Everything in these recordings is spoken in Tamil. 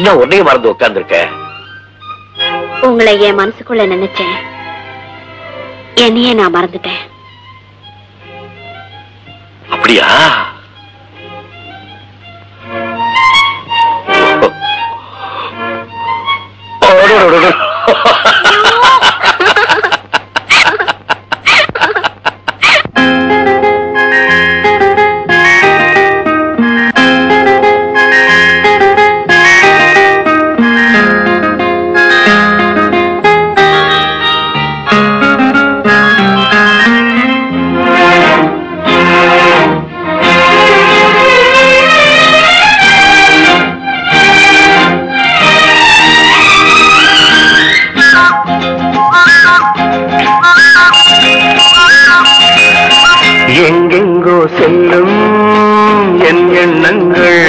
என்ன உன்னையும் மறந்து உட்கார்ந்துருக்க? உங்களை என் மனசுக்குள்ள நினைச்சேன். என்னையே நான் மறந்துட்டேன். அப்படியா? எங்கெங்கோ செல்லும் என் எண்ணங்கள்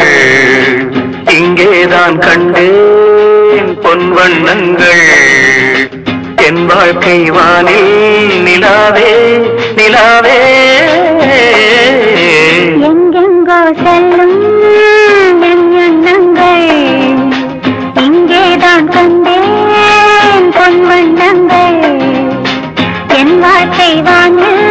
இங்கேதான் கண்டேன் பொன் வண்ணங்கள். என் வாழ்க்கை வானில் நிலாவே நிலாவே. எங்கெங்கோ செல்லும் என் எண்ணங்கள் இங்கேதான் கண்டேன் பொன் வண்ணங்கள். என் வாழ்க்கை வாங்க.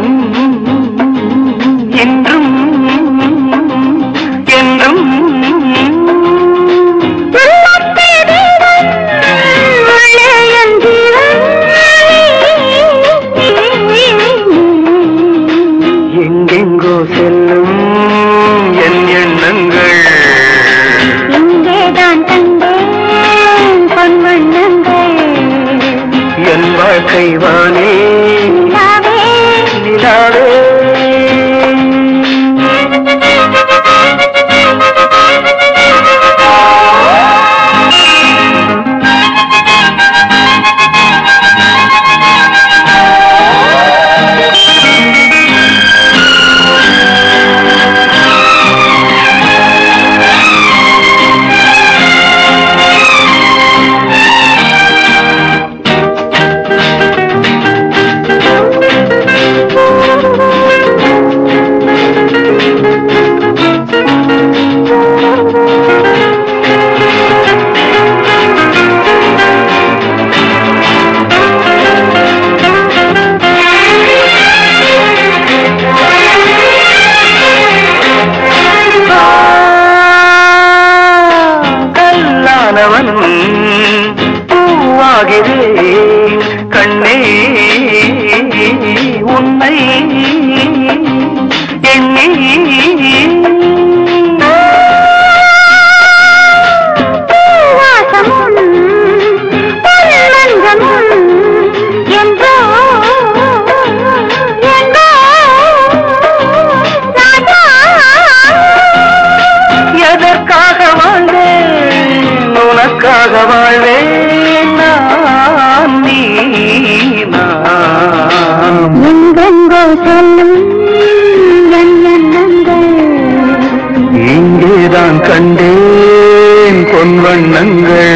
எங்கெங்கோ செல்லும் என் எண்ணங்கள். இங்கேதான் கண்டேன் பொன்வண்ணங்கள். என் வாழ்க்கை வானே. வாழ்வேன் நான் நீ நாம். எங்கெங்கோ செல்லும் இங்கேதான் கண்டேன் பொன் வண்ணங்கள்